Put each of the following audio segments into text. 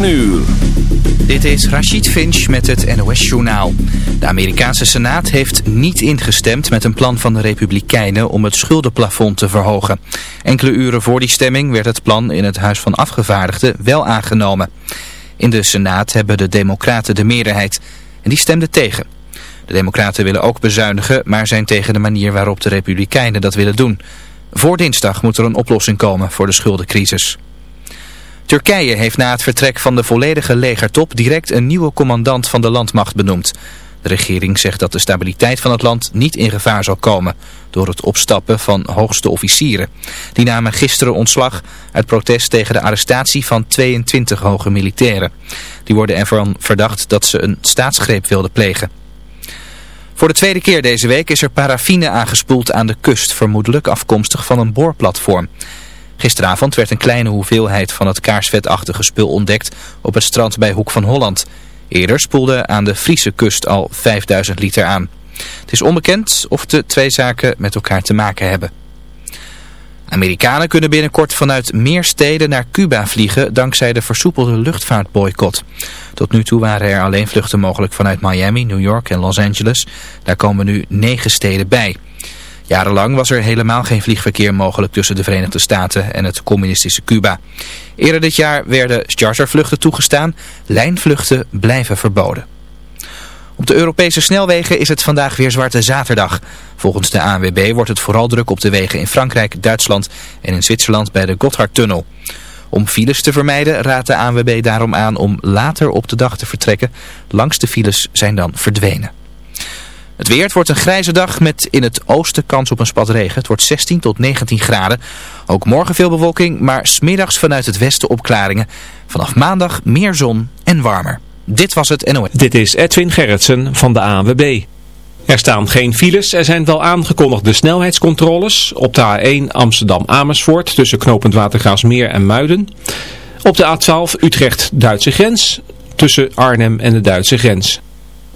Uur. Dit is Rachid Finch met het NOS-journaal. De Amerikaanse Senaat heeft niet ingestemd met een plan van de Republikeinen om het schuldenplafond te verhogen. Enkele uren voor die stemming werd het plan in het Huis van Afgevaardigden wel aangenomen. In de Senaat hebben de Democraten de meerderheid en die stemden tegen. De Democraten willen ook bezuinigen, maar zijn tegen de manier waarop de Republikeinen dat willen doen. Voor dinsdag moet er een oplossing komen voor de schuldencrisis. Turkije heeft na het vertrek van de volledige legertop direct een nieuwe commandant van de landmacht benoemd. De regering zegt dat de stabiliteit van het land niet in gevaar zal komen door het opstappen van hoogste officieren. Die namen gisteren ontslag uit protest tegen de arrestatie van 22 hoge militairen. Die worden ervan verdacht dat ze een staatsgreep wilden plegen. Voor de tweede keer deze week is er paraffine aangespoeld aan de kust, vermoedelijk afkomstig van een boorplatform. Gisteravond werd een kleine hoeveelheid van het kaarsvetachtige spul ontdekt op het strand bij Hoek van Holland. Eerder spoelde aan de Friese kust al 5000 liter aan. Het is onbekend of de twee zaken met elkaar te maken hebben. Amerikanen kunnen binnenkort vanuit meer steden naar Cuba vliegen dankzij de versoepelde luchtvaartboycott. Tot nu toe waren er alleen vluchten mogelijk vanuit Miami, New York en Los Angeles. Daar komen nu negen steden bij. Jarenlang was er helemaal geen vliegverkeer mogelijk tussen de Verenigde Staten en het communistische Cuba. Eerder dit jaar werden chartervluchten toegestaan, lijnvluchten blijven verboden. Op de Europese snelwegen is het vandaag weer Zwarte Zaterdag. Volgens de ANWB wordt het vooral druk op de wegen in Frankrijk, Duitsland en in Zwitserland bij de Gotthardtunnel. Om files te vermijden raadt de ANWB daarom aan om later op de dag te vertrekken. Langs de files zijn dan verdwenen. Het weer, het wordt een grijze dag met in het oosten kans op een spat regen. Het wordt 16 tot 19 graden. Ook morgen veel bewolking, maar smiddags vanuit het westen opklaringen. Vanaf maandag meer zon en warmer. Dit was het NOS. Dit is Edwin Gerritsen van de ANWB. Er staan geen files, er zijn wel aangekondigde snelheidscontroles op de A1 Amsterdam-Amersfoort tussen knooppunt en Muiden. Op de A12 Utrecht-Duitse grens tussen Arnhem en de Duitse grens.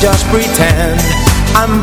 just pretend. I'm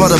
For the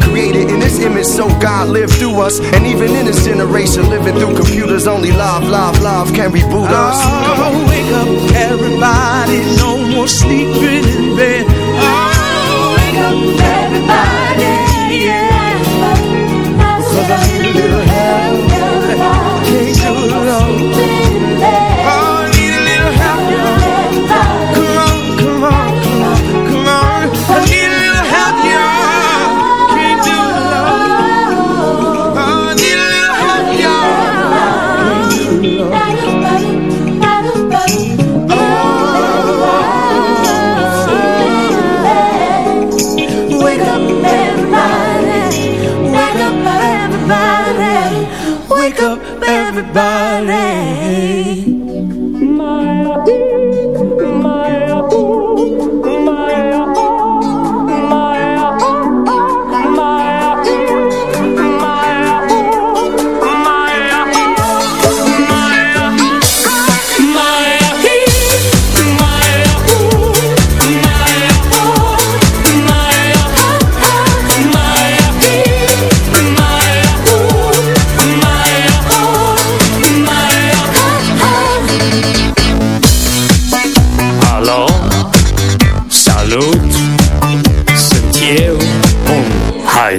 Created in this image, so God lived through us. And even in this generation, living through computers, only love, love, love can reboot us. Oh, wake up, everybody. No more sleeping in bed.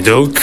Haiduc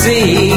see.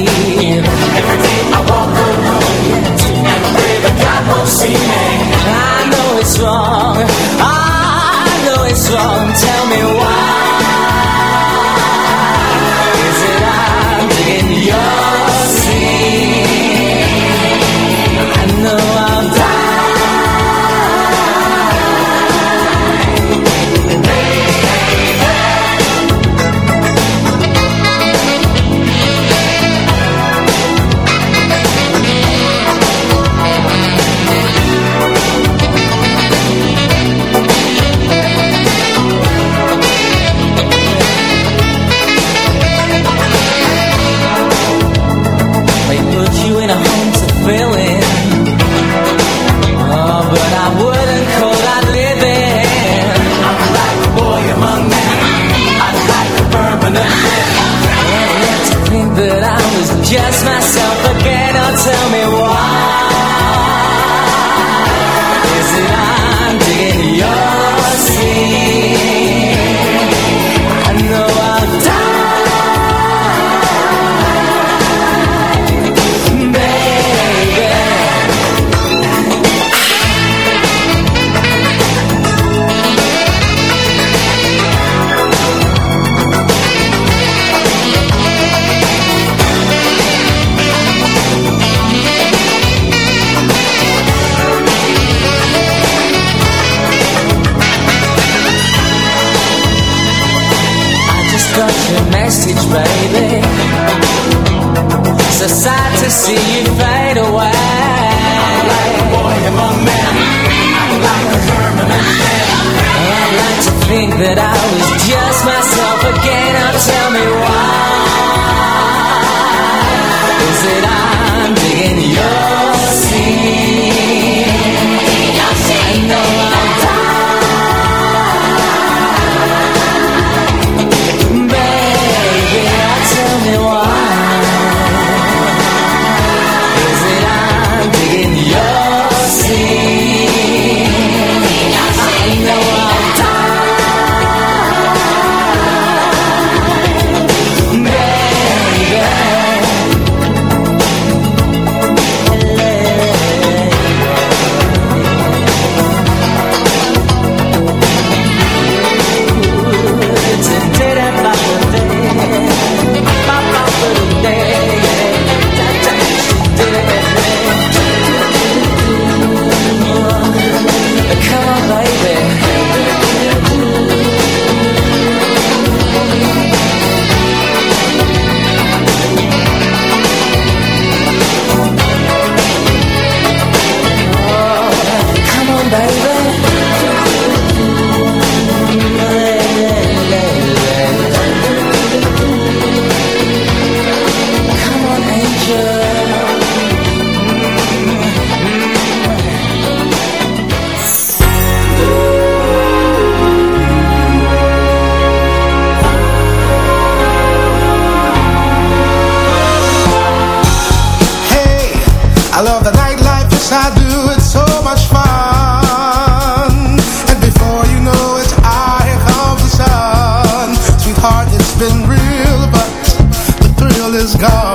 That I is gone.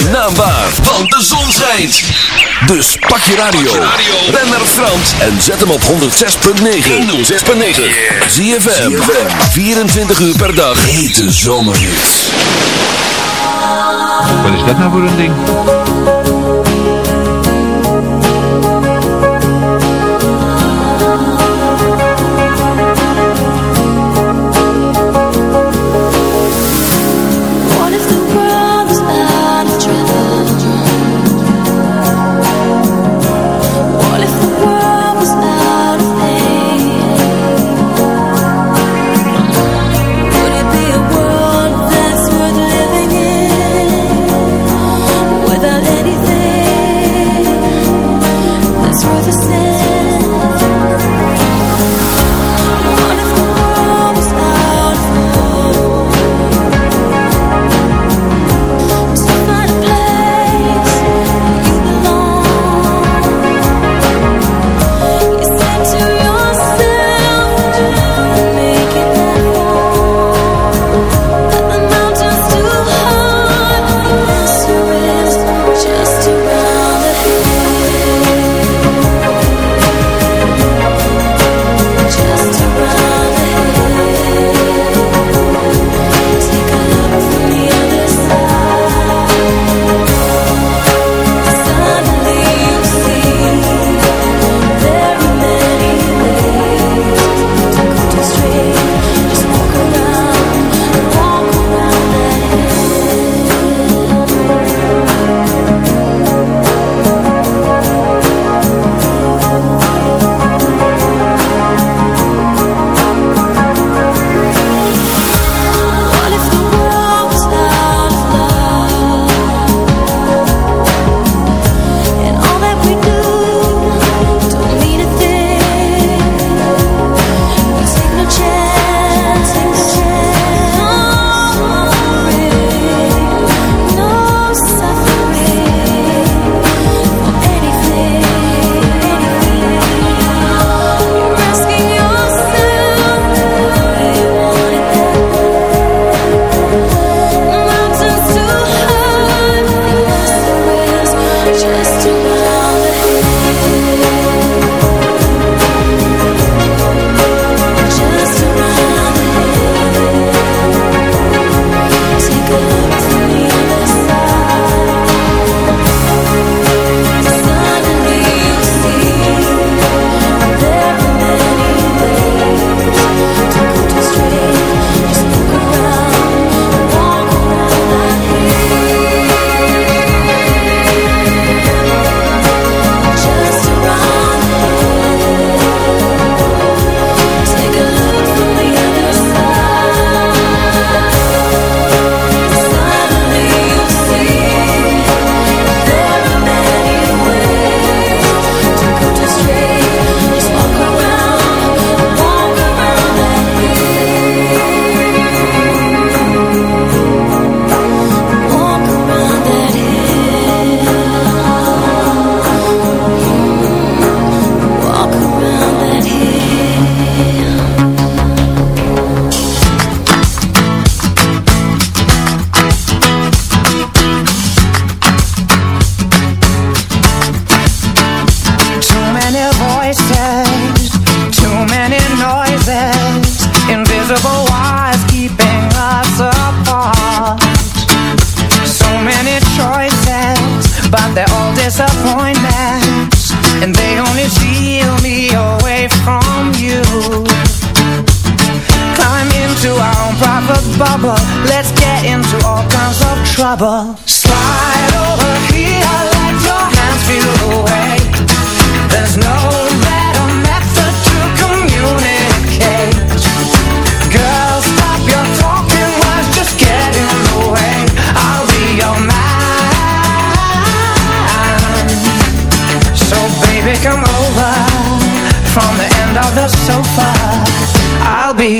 maakt zijn de zon schijnt. Dus pak je radio, ren naar Frans en zet hem op 106.9. 106.9. Zie je 24 uur per dag. Hete zomerhits. Wat is dat nou voor een ding?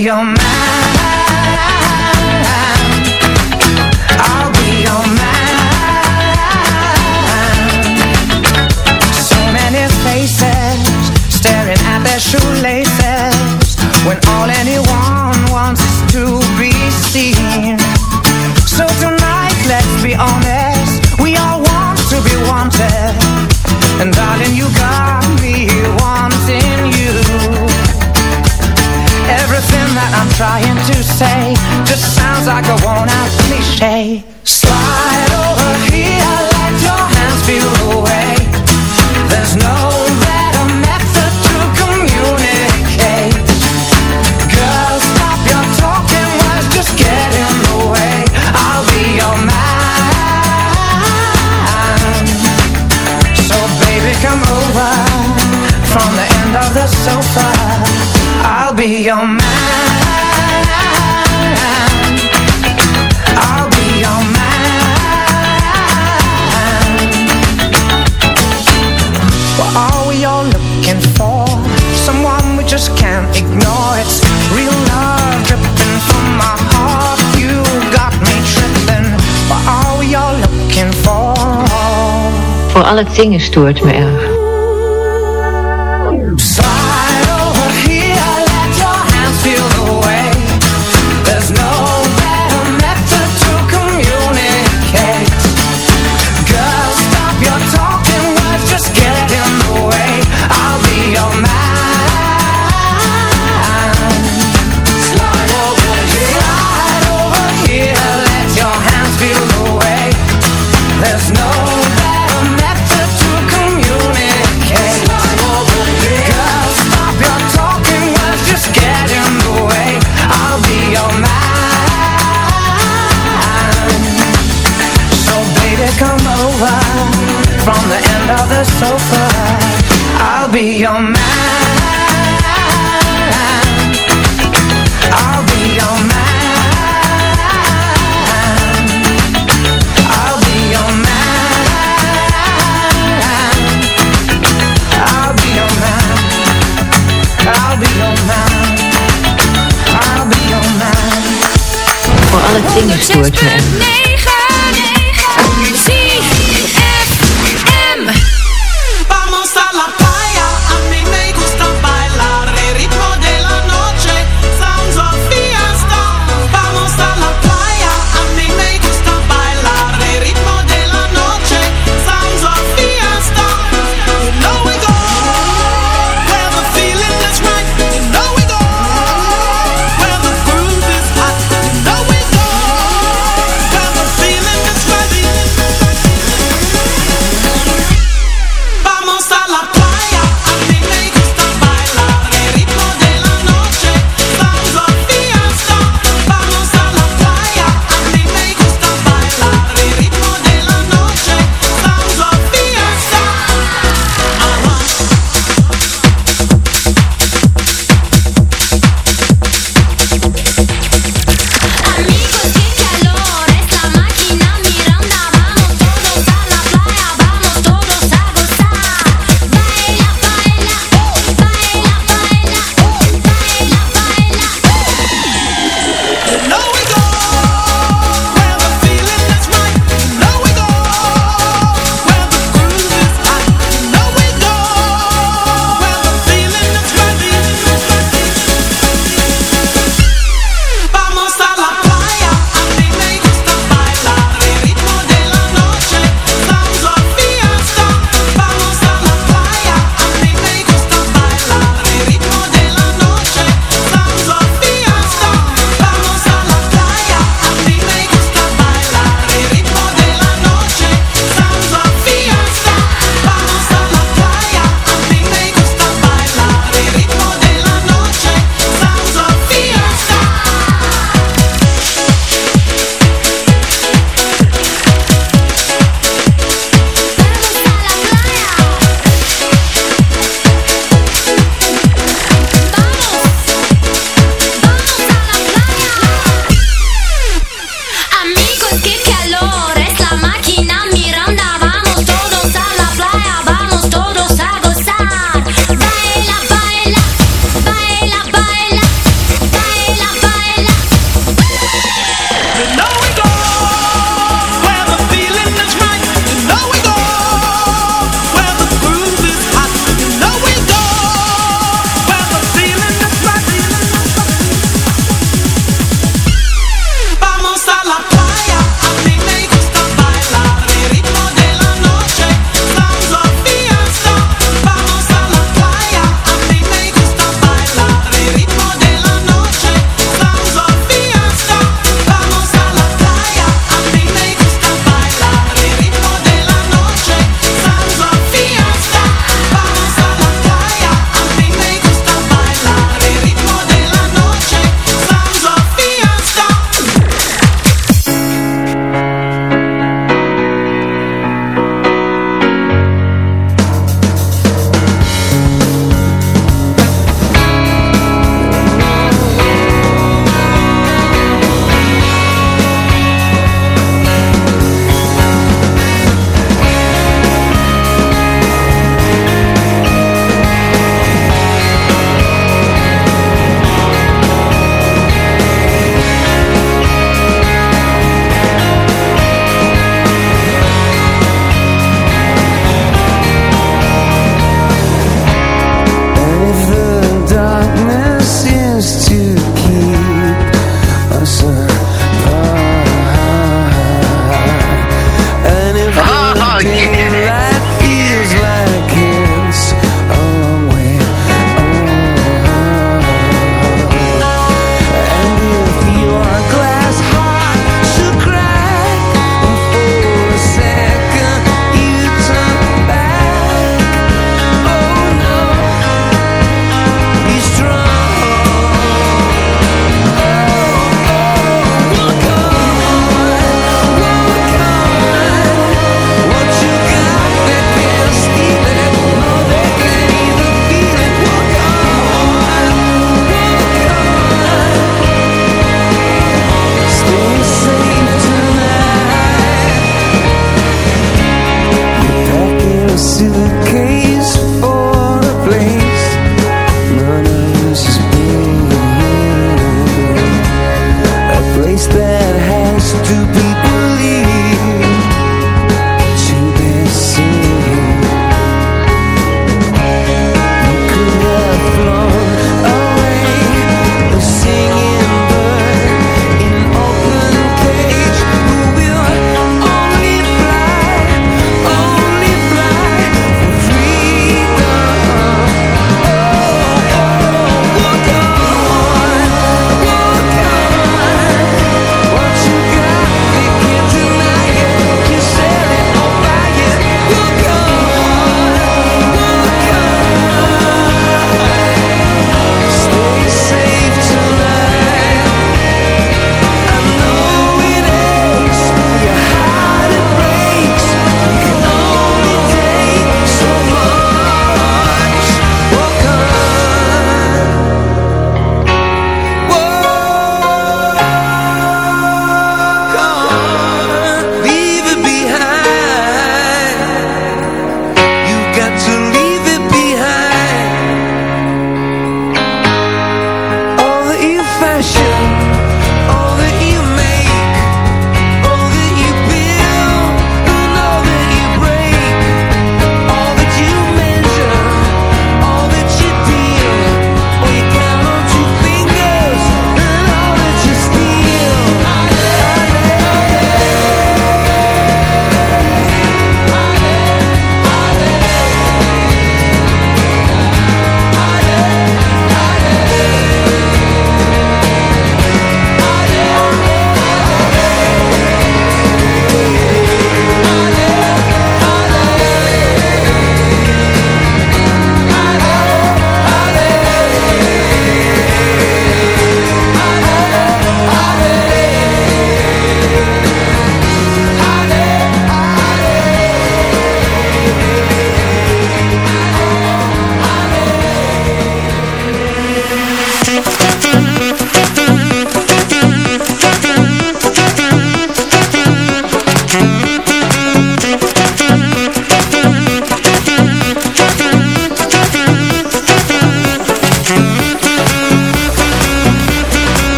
your mind. Het zingen stoort me erg. working.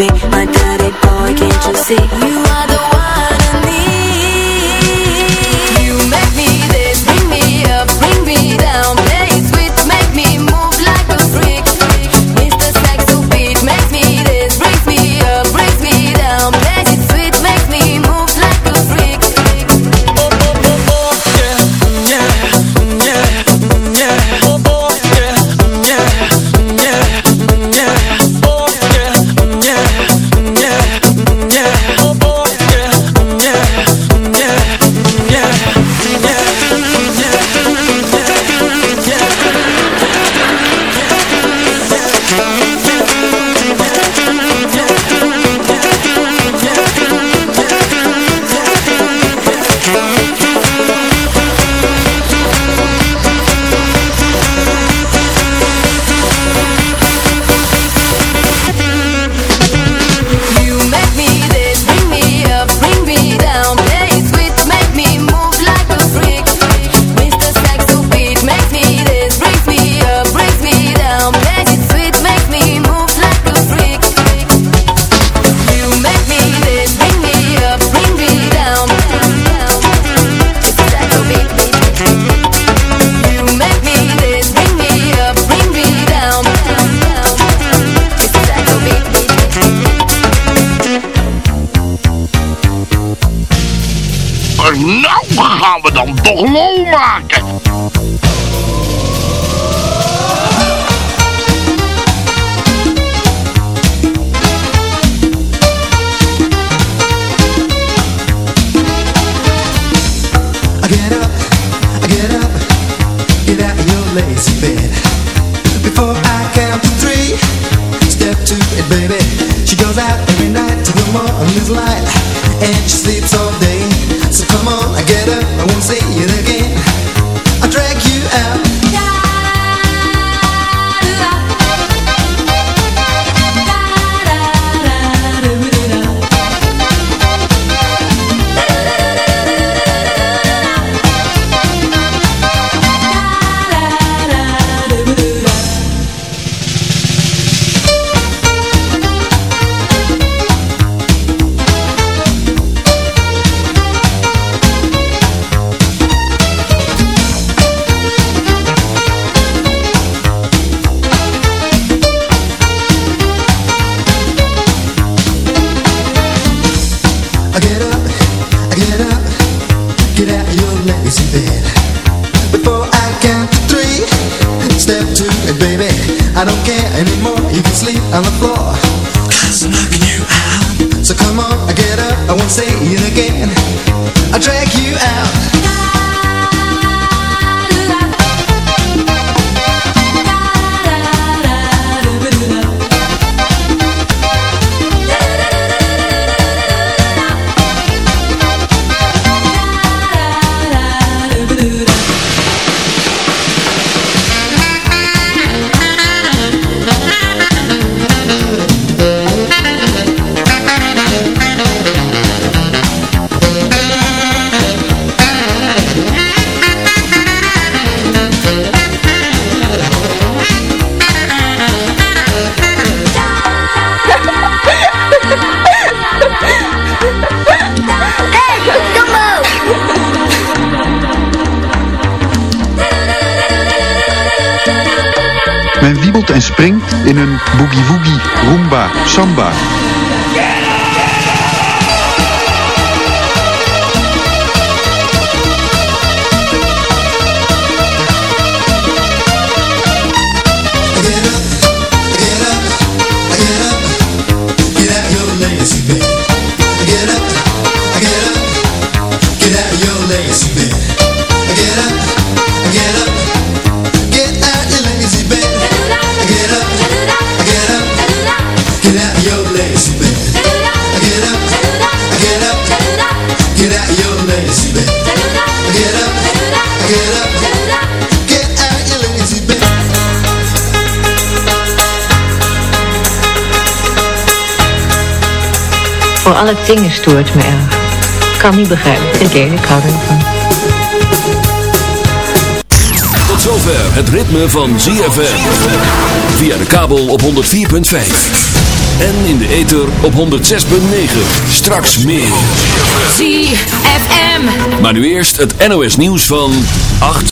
me. Boomag! Samba. Alle dingen stoort me erg. Kan niet begrijpen. Ik eerlijk hou ervan. Tot zover het ritme van ZFM. Via de kabel op 104.5. En in de ether op 106.9. Straks meer. ZFM. Maar nu eerst het NOS nieuws van 8